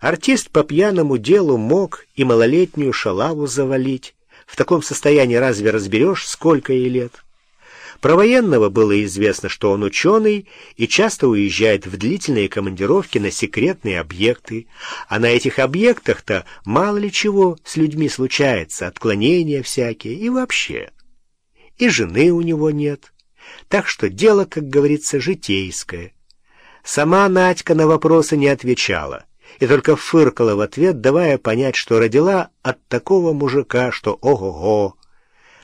Артист по пьяному делу мог и малолетнюю шалаву завалить. В таком состоянии разве разберешь, сколько ей лет? Про военного было известно, что он ученый и часто уезжает в длительные командировки на секретные объекты, а на этих объектах-то мало ли чего с людьми случается, отклонения всякие и вообще. И жены у него нет, так что дело, как говорится, житейское. Сама Надька на вопросы не отвечала и только фыркала в ответ, давая понять, что родила от такого мужика, что ого-го.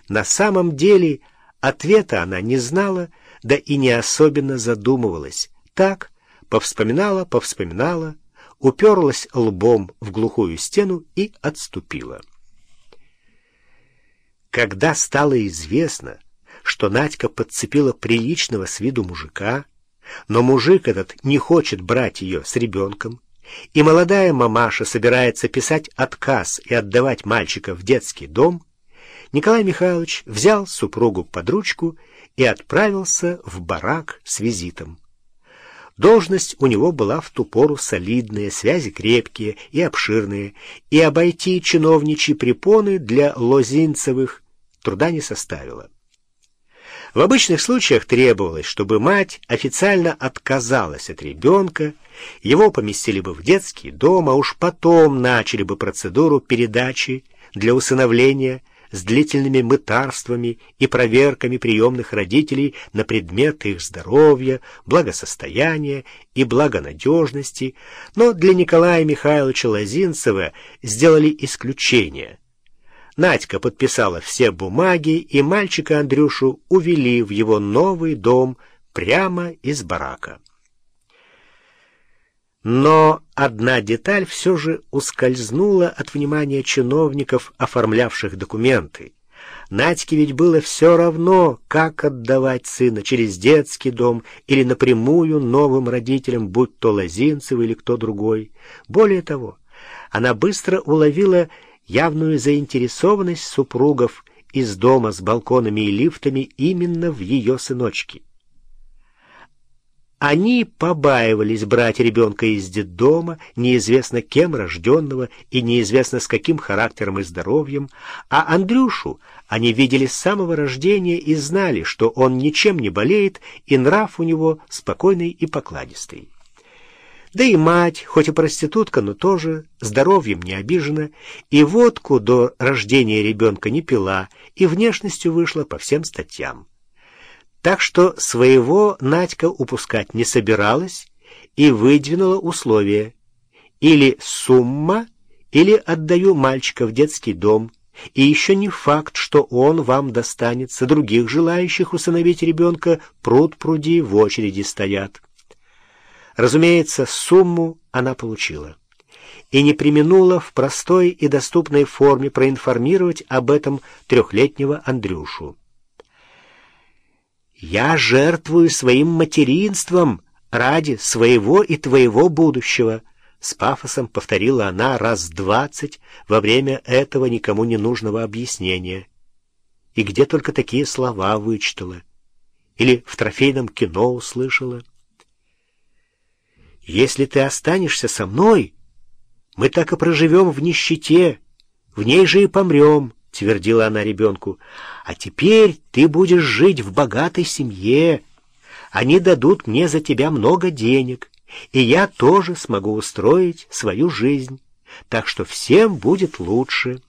На самом деле ответа она не знала, да и не особенно задумывалась. Так, повспоминала, повспоминала, уперлась лбом в глухую стену и отступила. Когда стало известно, что Надька подцепила приличного с виду мужика, но мужик этот не хочет брать ее с ребенком, и молодая мамаша собирается писать отказ и отдавать мальчика в детский дом, Николай Михайлович взял супругу под ручку и отправился в барак с визитом. Должность у него была в ту пору солидная, связи крепкие и обширные, и обойти чиновничьи препоны для Лозинцевых труда не составило. В обычных случаях требовалось, чтобы мать официально отказалась от ребенка, его поместили бы в детский дом, а уж потом начали бы процедуру передачи для усыновления с длительными мытарствами и проверками приемных родителей на предмет их здоровья, благосостояния и благонадежности, но для Николая Михайловича Лозинцева сделали исключение – Надька подписала все бумаги, и мальчика Андрюшу увели в его новый дом прямо из барака. Но одна деталь все же ускользнула от внимания чиновников, оформлявших документы. Надьке ведь было все равно, как отдавать сына через детский дом или напрямую новым родителям, будь то Лозинцев или кто другой. Более того, она быстро уловила явную заинтересованность супругов из дома с балконами и лифтами именно в ее сыночке. Они побаивались брать ребенка из детдома, неизвестно кем рожденного и неизвестно с каким характером и здоровьем, а Андрюшу они видели с самого рождения и знали, что он ничем не болеет и нрав у него спокойный и покладистый. Да и мать, хоть и проститутка, но тоже здоровьем не обижена, и водку до рождения ребенка не пила, и внешностью вышла по всем статьям. Так что своего Надька упускать не собиралась и выдвинула условия. Или сумма, или отдаю мальчика в детский дом, и еще не факт, что он вам достанется, других желающих усыновить ребенка пруд-пруди в очереди стоят. Разумеется, сумму она получила и не применула в простой и доступной форме проинформировать об этом трехлетнего Андрюшу. «Я жертвую своим материнством ради своего и твоего будущего», — с пафосом повторила она раз двадцать во время этого никому не нужного объяснения. И где только такие слова вычитала. Или в трофейном кино услышала. Если ты останешься со мной, мы так и проживем в нищете, в ней же и помрем, — твердила она ребенку. А теперь ты будешь жить в богатой семье. Они дадут мне за тебя много денег, и я тоже смогу устроить свою жизнь, так что всем будет лучше».